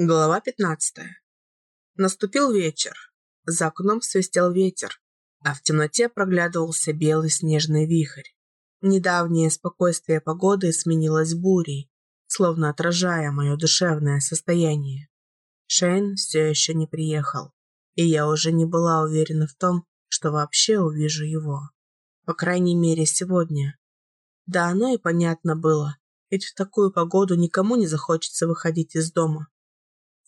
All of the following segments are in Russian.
Глава 15. Наступил вечер. За окном свистел ветер, а в темноте проглядывался белый снежный вихрь. Недавнее спокойствие погоды сменилось бурей, словно отражая мое душевное состояние. Шейн все еще не приехал, и я уже не была уверена в том, что вообще увижу его. По крайней мере, сегодня. Да оно и понятно было, ведь в такую погоду никому не захочется выходить из дома.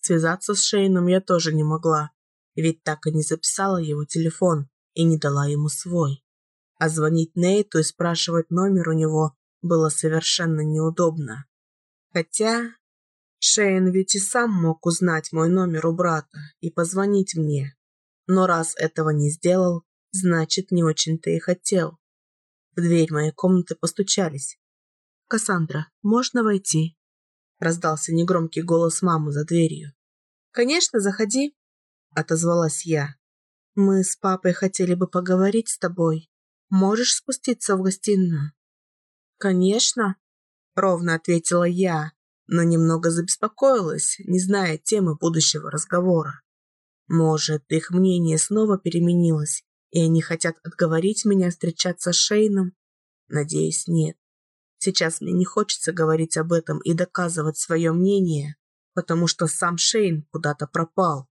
Связаться с Шейном я тоже не могла, ведь так и не записала его телефон и не дала ему свой. А звонить Нейту и спрашивать номер у него было совершенно неудобно. Хотя Шейн ведь и сам мог узнать мой номер у брата и позвонить мне. Но раз этого не сделал, значит, не очень-то и хотел. В дверь моей комнаты постучались. «Кассандра, можно войти?» Раздался негромкий голос мамы за дверью. «Конечно, заходи», — отозвалась я. «Мы с папой хотели бы поговорить с тобой. Можешь спуститься в гостиную?» «Конечно», — ровно ответила я, но немного забеспокоилась, не зная темы будущего разговора. Может, их мнение снова переменилось, и они хотят отговорить меня встречаться с Шейном? Надеюсь, нет. Сейчас мне не хочется говорить об этом и доказывать свое мнение, потому что сам Шейн куда-то пропал.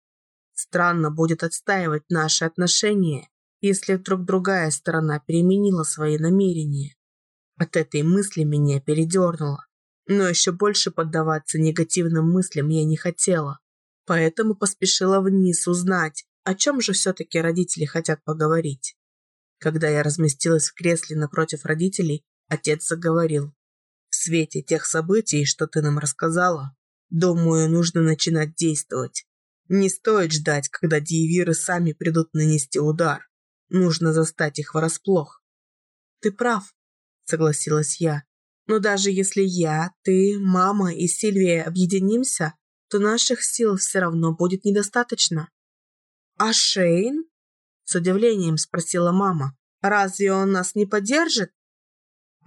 Странно будет отстаивать наши отношения, если вдруг другая сторона переменила свои намерения. От этой мысли меня передернуло, но еще больше поддаваться негативным мыслям я не хотела, поэтому поспешила вниз узнать, о чем же все-таки родители хотят поговорить. Когда я разместилась в кресле напротив родителей, Отец заговорил. В свете тех событий, что ты нам рассказала, думаю, нужно начинать действовать. Не стоит ждать, когда диевиры сами придут нанести удар. Нужно застать их врасплох. Ты прав, согласилась я. Но даже если я, ты, мама и Сильвия объединимся, то наших сил все равно будет недостаточно. А Шейн? С удивлением спросила мама. Разве он нас не поддержит?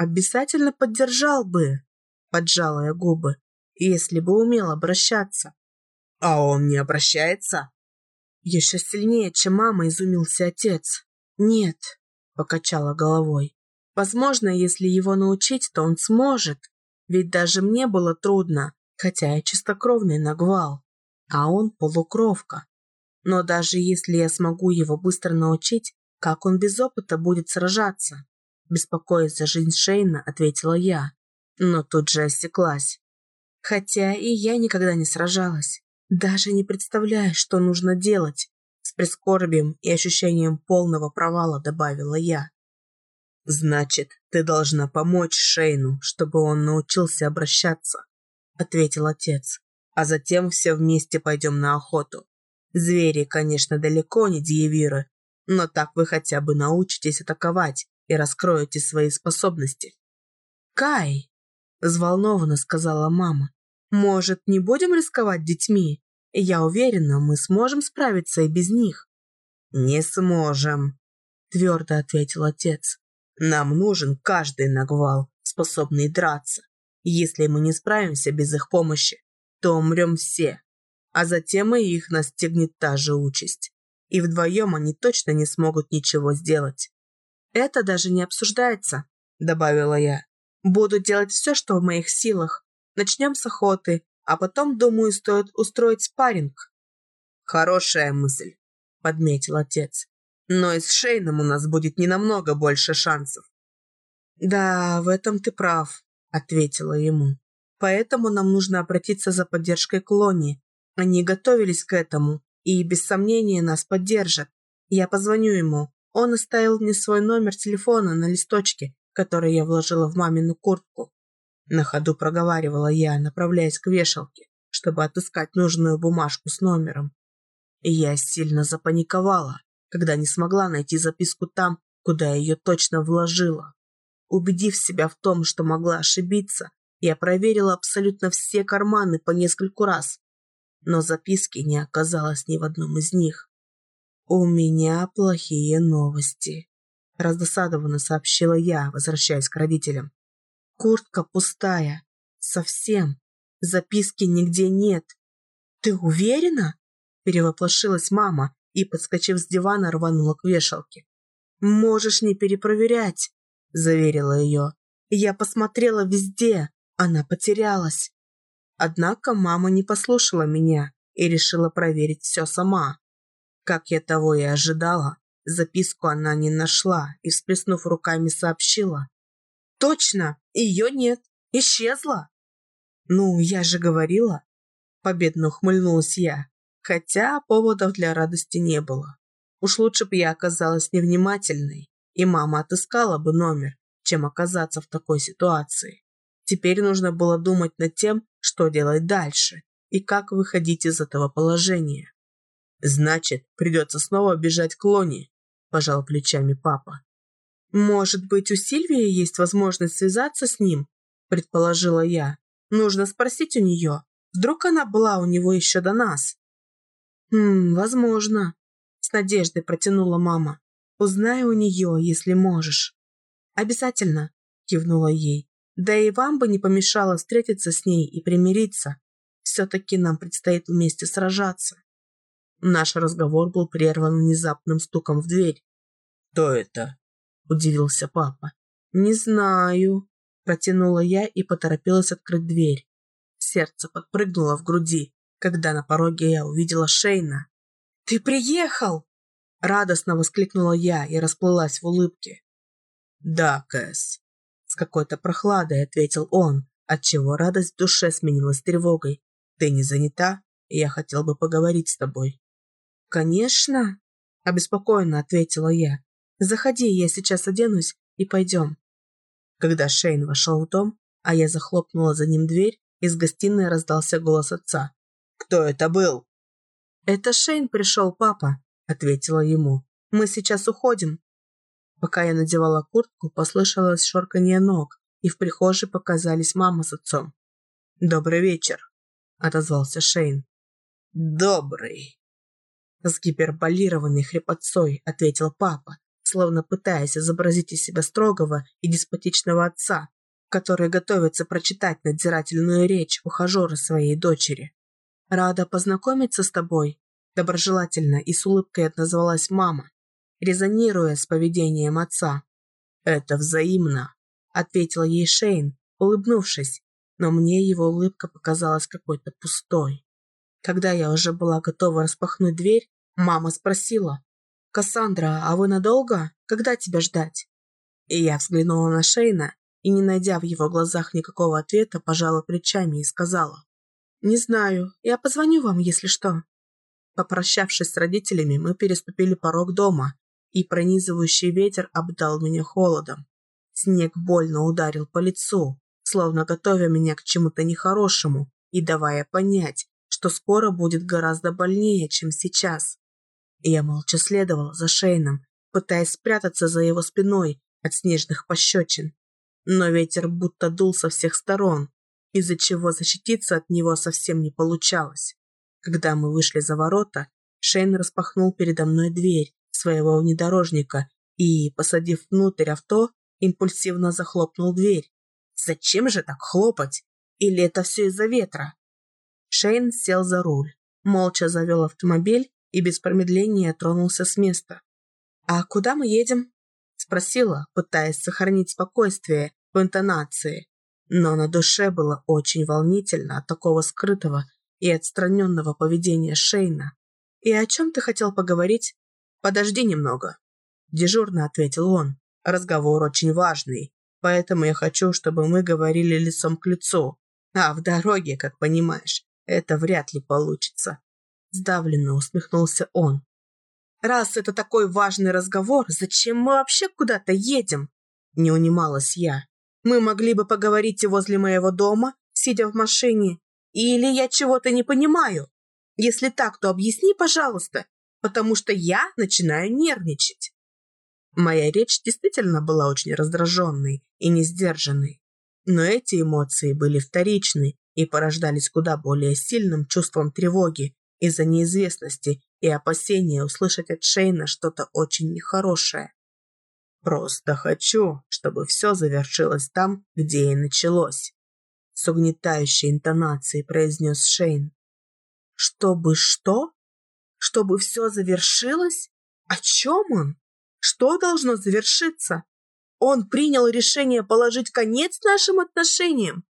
Обязательно поддержал бы, поджала я губы, если бы умел обращаться. А он не обращается? Еще сильнее, чем мама, изумился отец. Нет, покачала головой. Возможно, если его научить, то он сможет. Ведь даже мне было трудно, хотя я чистокровный нагвал, а он полукровка. Но даже если я смогу его быстро научить, как он без опыта будет сражаться? Беспокоясь за жизнь Шейна, ответила я, но тут же осеклась. Хотя и я никогда не сражалась, даже не представляя, что нужно делать. С прискорбием и ощущением полного провала добавила я. «Значит, ты должна помочь Шейну, чтобы он научился обращаться», ответил отец. «А затем все вместе пойдем на охоту. Звери, конечно, далеко не дьявиры, но так вы хотя бы научитесь атаковать и раскроете свои способности. «Кай!» – взволнованно сказала мама. «Может, не будем рисковать детьми? Я уверена, мы сможем справиться и без них». «Не сможем», – твердо ответил отец. «Нам нужен каждый нагвал, способный драться. Если мы не справимся без их помощи, то умрем все, а затем и их настигнет та же участь. И вдвоем они точно не смогут ничего сделать. «Это даже не обсуждается», – добавила я. «Буду делать все, что в моих силах. Начнем с охоты, а потом, думаю, стоит устроить спарринг». «Хорошая мысль», – подметил отец. «Но и с Шейном у нас будет не намного больше шансов». «Да, в этом ты прав», – ответила ему. «Поэтому нам нужно обратиться за поддержкой к Лоне. Они готовились к этому и, без сомнения, нас поддержат. Я позвоню ему, он оставил мне свой номер телефона на листочке, который я вложила в мамину куртку. На ходу проговаривала я, направляясь к вешалке, чтобы отыскать нужную бумажку с номером. И я сильно запаниковала, когда не смогла найти записку там, куда ее точно вложила. Убедив себя в том, что могла ошибиться, я проверила абсолютно все карманы по нескольку раз, но записки не оказалось ни в одном из них. «У меня плохие новости», – раздосадованно сообщила я, возвращаясь к родителям. «Куртка пустая. Совсем. Записки нигде нет. «Ты уверена?» Перевоплошилась мама и, подскочив с дивана, рванула к вешалке. «Можешь не перепроверять», – заверила ее. «Я посмотрела везде, она потерялась». Однако мама не послушала меня и решила проверить все сама. Как я того и ожидала, записку она не нашла и, всплеснув руками, сообщила. «Точно, ее нет, исчезла!» «Ну, я же говорила!» Победно ухмыльнулась я, хотя поводов для радости не было. Уж лучше бы я оказалась невнимательной, и мама отыскала бы номер, чем оказаться в такой ситуации. Теперь нужно было думать над тем, что делать дальше и как выходить из этого положения. «Значит, придется снова бежать к Лоне», – пожал плечами папа. «Может быть, у Сильвии есть возможность связаться с ним?» – предположила я. «Нужно спросить у нее. Вдруг она была у него еще до нас?» «Хм, возможно», – с надеждой протянула мама. «Узнай у нее, если можешь». «Обязательно», – кивнула ей. «Да и вам бы не помешало встретиться с ней и примириться. Все-таки нам предстоит вместе сражаться». Наш разговор был прерван внезапным стуком в дверь. «Кто это?» – удивился папа. «Не знаю», – протянула я и поторопилась открыть дверь. Сердце подпрыгнуло в груди, когда на пороге я увидела Шейна. «Ты приехал!» – радостно воскликнула я и расплылась в улыбке. «Да, Кэс», – с какой-то прохладой ответил он, отчего радость в душе сменилась тревогой. «Ты не занята? Я хотел бы поговорить с тобой». «Конечно», – обеспокоенно ответила я. «Заходи, я сейчас оденусь и пойдем». Когда Шейн вошел в дом, а я захлопнула за ним дверь, из гостиной раздался голос отца. «Кто это был?» «Это Шейн пришел, папа», – ответила ему. «Мы сейчас уходим». Пока я надевала куртку, послышалось шорканье ног, и в прихожей показались мама с отцом. «Добрый вечер», – отозвался Шейн. «Добрый», с гиперболированной хрипотцой ответил папа, словно пытаясь изобразить из себя строгого и деспотичного отца, который готовится прочитать надзирательную речь ухажера своей дочери. «Рада познакомиться с тобой», – доброжелательно и с улыбкой отозвалась мама, резонируя с поведением отца. «Это взаимно», – ответил ей Шейн, улыбнувшись, но мне его улыбка показалась какой-то пустой. Когда я уже была готова распахнуть дверь, мама спросила, «Кассандра, а вы надолго? Когда тебя ждать?» И я взглянула на Шейна и, не найдя в его глазах никакого ответа, пожала плечами и сказала, «Не знаю, я позвоню вам, если что». Попрощавшись с родителями, мы переступили порог дома, и пронизывающий ветер обдал меня холодом. Снег больно ударил по лицу, словно готовя меня к чему-то нехорошему и давая понять, что скоро будет гораздо больнее, чем сейчас. Я молча следовала за Шейном, пытаясь спрятаться за его спиной от снежных пощечин. Но ветер будто дул со всех сторон, из-за чего защититься от него совсем не получалось. Когда мы вышли за ворота, Шейн распахнул передо мной дверь своего внедорожника и, посадив внутрь авто, импульсивно захлопнул дверь. Зачем же так хлопать? Или это все из-за ветра? Шейн сел за руль, молча завел автомобиль и без промедления тронулся с места. «А куда мы едем?» – спросила, пытаясь сохранить спокойствие в интонации. Но на душе было очень волнительно от такого скрытого и отстраненного поведения Шейна. «И о чем ты хотел поговорить?» «Подожди немного», – дежурно ответил он. «Разговор очень важный, поэтому я хочу, чтобы мы говорили лицом к лицу. А в дороге, как понимаешь, это вряд ли получится. Сдавленно усмехнулся он. Раз это такой важный разговор, зачем мы вообще куда-то едем? Не унималась я. Мы могли бы поговорить и возле моего дома, сидя в машине. Или я чего-то не понимаю? Если так, то объясни, пожалуйста, потому что я начинаю нервничать. Моя речь действительно была очень раздраженной и несдержанной. Но эти эмоции были вторичны и порождались куда более сильным чувством тревоги из-за неизвестности и опасения услышать от Шейна что-то очень нехорошее. «Просто хочу, чтобы все завершилось там, где и началось», с угнетающей интонацией произнес Шейн. Чтобы что? Чтобы все завершилось? О чем он? Что должно завершиться? Он принял решение положить конец нашим отношениям.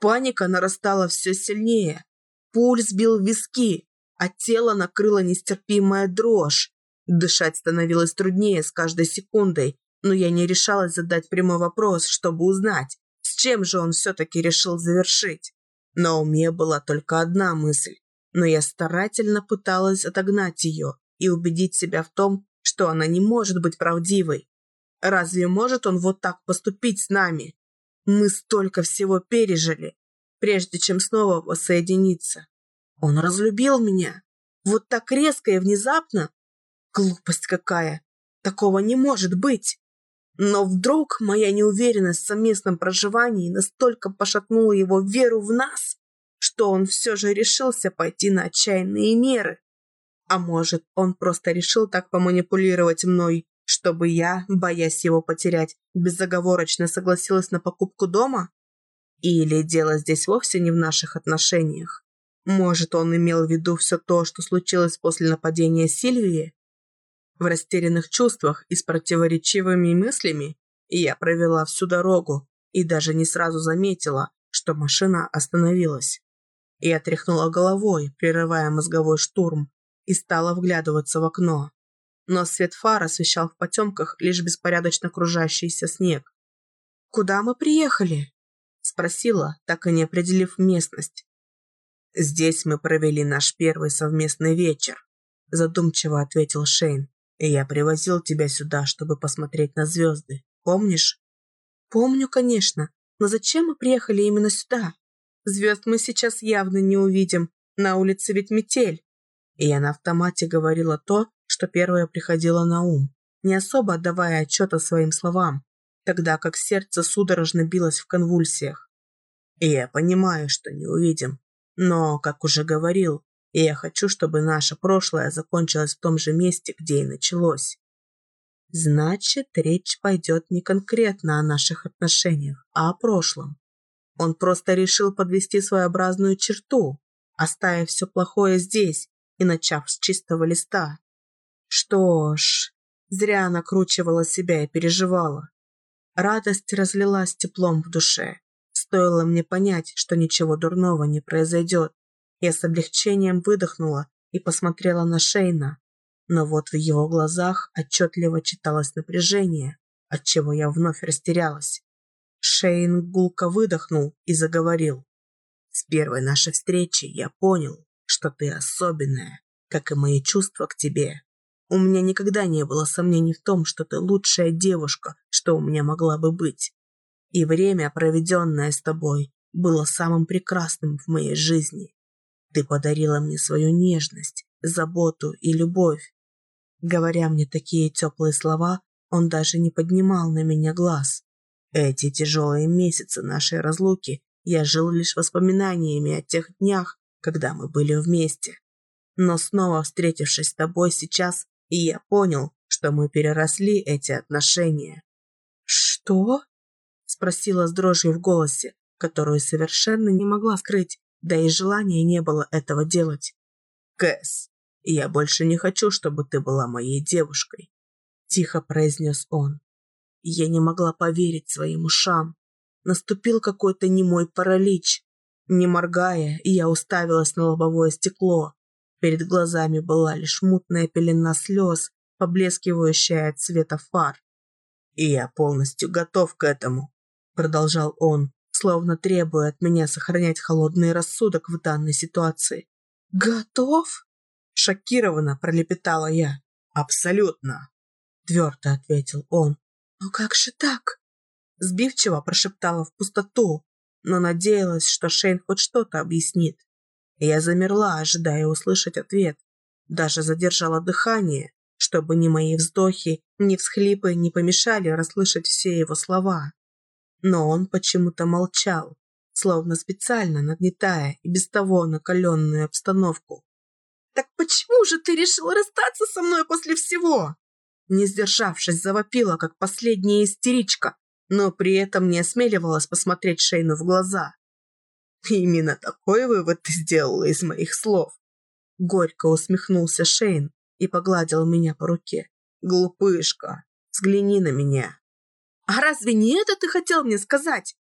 Паника нарастала все сильнее. Пульс бил виски, а тело накрыло нестерпимая дрожь. Дышать становилось труднее с каждой секундой, но я не решалась задать прямой вопрос, чтобы узнать, с чем же он все-таки решил завершить. На уме была только одна мысль, но я старательно пыталась отогнать ее и убедить себя в том, что она не может быть правдивой. Разве может он вот так поступить с нами? Мы столько всего пережили, прежде чем снова воссоединиться. Он разлюбил меня. Вот так резко и внезапно. Глупость какая. Такого не может быть. Но вдруг моя неуверенность в совместном проживании настолько пошатнула его веру в нас, что он все же решился пойти на отчаянные меры. А может, он просто решил так поманипулировать мной, чтобы я, боясь его потерять, безоговорочно согласилась на покупку дома? Или дело здесь вовсе не в наших отношениях? Может, он имел в виду все то, что случилось после нападения Сильвии? В растерянных чувствах и с противоречивыми мыслями я провела всю дорогу и даже не сразу заметила, что машина остановилась. Я тряхнула головой, прерывая мозговой штурм, и стала вглядываться в окно. Но свет фар освещал в потемках лишь беспорядочно кружащийся снег. «Куда мы приехали?» – спросила, так и не определив местность. «Здесь мы провели наш первый совместный вечер», – задумчиво ответил Шейн. И я привозил тебя сюда, чтобы посмотреть на звезды. Помнишь? Помню, конечно. Но зачем мы приехали именно сюда? Звезд мы сейчас явно не увидим. На улице ведь метель. И я на автомате говорила то, что первое приходило на ум, не особо отдавая отчета своим словам, тогда как сердце судорожно билось в конвульсиях. И я понимаю, что не увидим. Но, как уже говорил, я хочу, чтобы наше прошлое закончилось в том же месте, где и началось. Значит, речь пойдет не конкретно о наших отношениях, а о прошлом. Он просто решил подвести своеобразную черту, оставив все плохое здесь и начав с чистого листа. Что ж, зря накручивала себя и переживала. Радость разлилась теплом в душе. Стоило мне понять, что ничего дурного не произойдет, я с облегчением выдохнула и посмотрела на Шейна. Но вот в его глазах отчетливо читалось напряжение, отчего я вновь растерялась. Шейн гулко выдохнул и заговорил. «С первой нашей встречи я понял, что ты особенная, как и мои чувства к тебе. У меня никогда не было сомнений в том, что ты лучшая девушка, что у меня могла бы быть. И время, проведенное с тобой, было самым прекрасным в моей жизни. Ты подарила мне свою нежность, заботу и любовь. Говоря мне такие теплые слова, он даже не поднимал на меня глаз. Эти тяжелые месяцы нашей разлуки я жил лишь воспоминаниями о тех днях, когда мы были вместе. Но снова встретившись с тобой сейчас, и я понял, что мы переросли эти отношения. «Что?» – спросила с дрожью в голосе, которую совершенно не могла скрыть да и желания не было этого делать. «Кэс, я больше не хочу, чтобы ты была моей девушкой», – тихо произнес он. Я не могла поверить своим ушам. Наступил какой-то немой паралич. Не моргая, я уставилась на лобовое стекло. Перед глазами была лишь мутная пелена слез, поблескивающая от цвета фар. «И я полностью готов к этому», – продолжал он словно требуя от меня сохранять холодный рассудок в данной ситуации. «Готов?» – шокированно пролепетала я. «Абсолютно», – твердо ответил он. «Но как же так?» Сбивчиво прошептала в пустоту, но надеялась, что Шейн хоть что-то объяснит. Я замерла, ожидая услышать ответ. Даже задержала дыхание, чтобы ни мои вздохи, ни всхлипы не помешали расслышать все его слова. Но он почему-то молчал, словно специально нагнетая и без того накаленную обстановку. «Так почему же ты решил расстаться со мной после всего?» Не сдержавшись, завопила, как последняя истеричка, но при этом не осмеливалась посмотреть Шейну в глаза. Именно такой вывод ты сделала из моих слов. Горько усмехнулся Шейн и погладил меня по руке. Глупышка, взгляни на меня. А разве не это ты хотел мне сказать?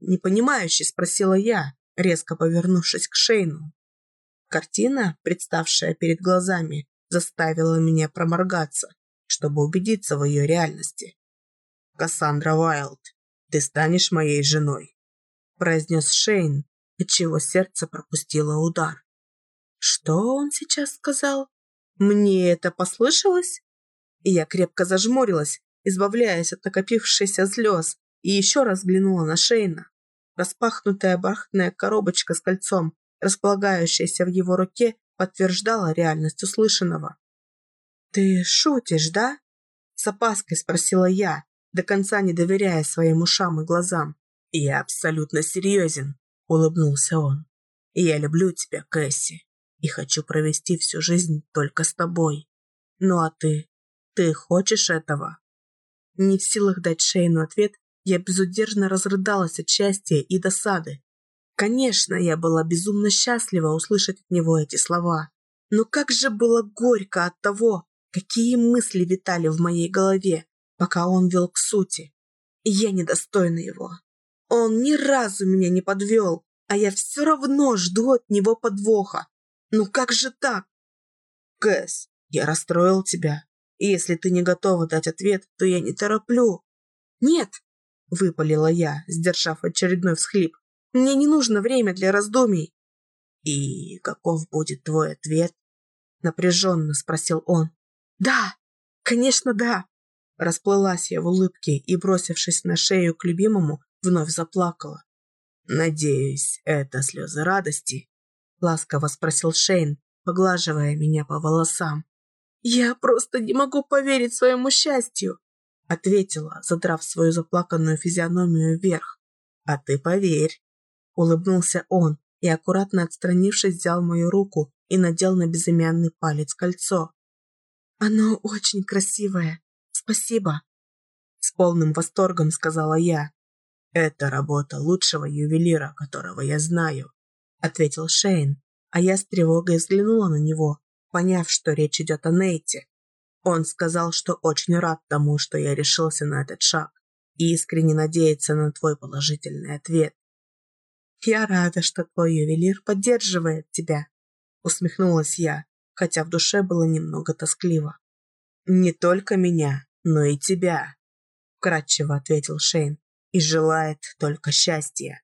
Непонимающе спросила я, резко повернувшись к Шейну. Картина, представшая перед глазами, заставила меня проморгаться, чтобы убедиться в ее реальности. «Кассандра Уайлд, ты станешь моей женой», произнес Шейн, отчего сердце пропустило удар. Что он сейчас сказал? Мне это послышалось? И я крепко зажмурилась, избавляясь от накопившихся слез, и еще раз взглянула на Шейна. Распахнутая бархатная коробочка с кольцом, располагающаяся в его руке, подтверждала реальность услышанного. «Ты шутишь, да?» С опаской спросила я, до конца не доверяя своим ушам и глазам. «Я абсолютно серьезен», — улыбнулся он. «Я люблю тебя, Кэсси, и хочу провести всю жизнь только с тобой. Ну а ты? Ты хочешь этого?» Не в силах дать Шейну ответ, я безудержно разрыдалась от счастья и досады. Конечно, я была безумно счастлива услышать от него эти слова. Но как же было горько от того, какие мысли витали в моей голове, пока он вел к сути. Я недостойна его. Он ни разу меня не подвел, а я все равно жду от него подвоха. Ну как же так? Кэс, я расстроил тебя. И если ты не готова дать ответ, то я не тороплю. Нет, выпалила я, сдержав очередной всхлип. Мне не нужно время для раздумий. И каков будет твой ответ? Напряженно спросил он. Да, конечно, да. Расплылась я в улыбке и, бросившись на шею к любимому, вновь заплакала. «Надеюсь, это слезы радости?» – ласково спросил Шейн, поглаживая меня по волосам. «Я просто не могу поверить своему счастью!» – ответила, задрав свою заплаканную физиономию вверх. «А ты поверь!» – улыбнулся он и, аккуратно отстранившись, взял мою руку и надел на безымянный палец кольцо. «Оно очень красивое. Спасибо!» С полным восторгом сказала я, «Это работа лучшего ювелира, которого я знаю», — ответил Шейн, а я с тревогой взглянула на него, поняв, что речь идет о Нейте. Он сказал, что очень рад тому, что я решился на этот шаг, и искренне надеется на твой положительный ответ. «Я рада, что твой ювелир поддерживает тебя», — усмехнулась я, хотя в душе было немного тоскливо. «Не только меня, но и тебя», — вкратчиво ответил Шейн и желает только счастья.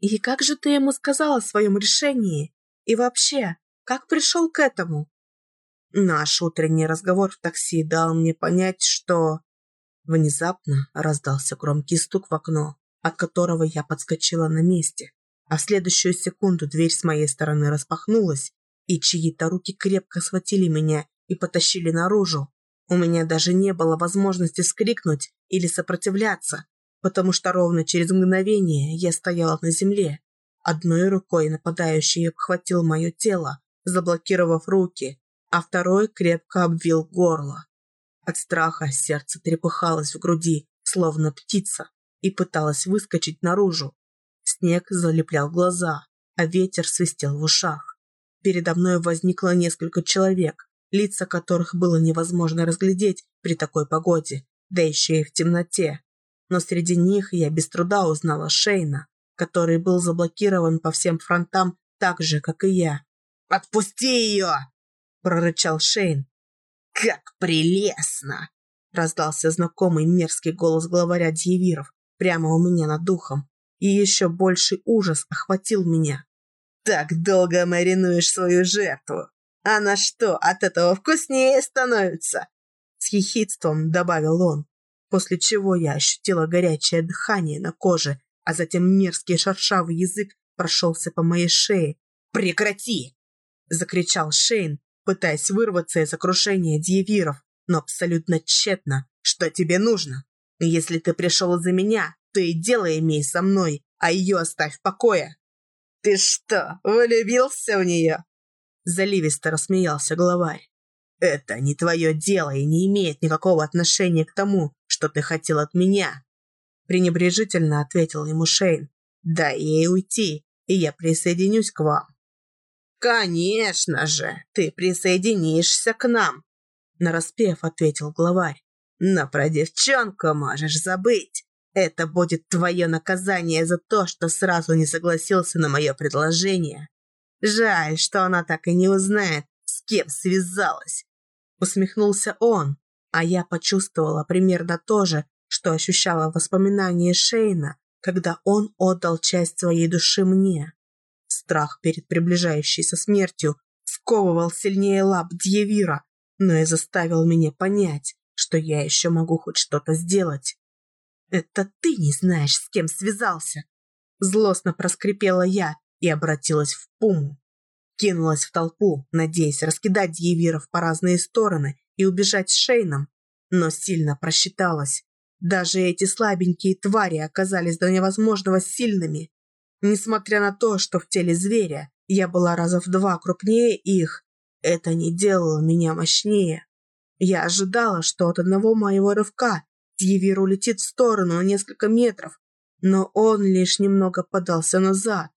И как же ты ему сказала о своем решении? И вообще, как пришел к этому? Наш утренний разговор в такси дал мне понять, что... Внезапно раздался громкий стук в окно, от которого я подскочила на месте, а в следующую секунду дверь с моей стороны распахнулась, и чьи-то руки крепко схватили меня и потащили наружу. У меня даже не было возможности скрикнуть или сопротивляться, потому что ровно через мгновение я стояла на земле. Одной рукой нападающий обхватил мое тело, заблокировав руки, а второй крепко обвил горло. От страха сердце трепыхалось в груди, словно птица, и пыталось выскочить наружу. Снег залеплял глаза, а ветер свистел в ушах. Передо мной возникло несколько человек, лица которых было невозможно разглядеть при такой погоде, да еще и в темноте но среди них я без труда узнала Шейна, который был заблокирован по всем фронтам так же, как и я. «Отпусти ее!» – прорычал Шейн. «Как прелестно!» – раздался знакомый мерзкий голос главаря Дьявиров прямо у меня над духом, и еще больший ужас охватил меня. «Так долго маринуешь свою жертву! Она что, от этого вкуснее становится?» С хихидством добавил он после чего я ощутила горячее дыхание на коже, а затем мерзкий шершавый язык прошелся по моей шее. «Прекрати!» – закричал Шейн, пытаясь вырваться из окружения дьявиров, но абсолютно тщетно. «Что тебе нужно? Если ты пришел из-за меня, то и дело имей со мной, а ее оставь в покое!» «Ты что, влюбился в нее?» Заливисто рассмеялся главарь. «Это не твое дело и не имеет никакого отношения к тому, что ты хотел от меня?» Пренебрежительно ответил ему Шейн. «Дай ей уйти, и я присоединюсь к вам». «Конечно же, ты присоединишься к нам», – нараспев ответил главарь. «Но про девчонку можешь забыть. Это будет твое наказание за то, что сразу не согласился на мое предложение. Жаль, что она так и не узнает, с кем связалась». Усмехнулся он, а я почувствовала примерно то же, что ощущала в воспоминании Шейна, когда он отдал часть своей души мне. Страх перед приближающейся смертью сковывал сильнее лап Дьявира, но и заставил меня понять, что я еще могу хоть что-то сделать. «Это ты не знаешь, с кем связался!» Злостно проскрипела я и обратилась в Пуму. Кинулась в толпу, надеясь раскидать Дьявиров по разные стороны и убежать с Шейном, но сильно просчиталась. Даже эти слабенькие твари оказались до невозможного сильными. Несмотря на то, что в теле зверя я была раза в два крупнее их, это не делало меня мощнее. Я ожидала, что от одного моего рывка Дьявир улетит в сторону на несколько метров, но он лишь немного подался назад.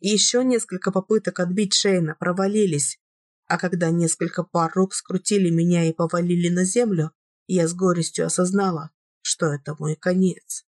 Еще несколько попыток отбить Шейна провалились, а когда несколько пар рук скрутили меня и повалили на землю, я с горестью осознала, что это мой конец.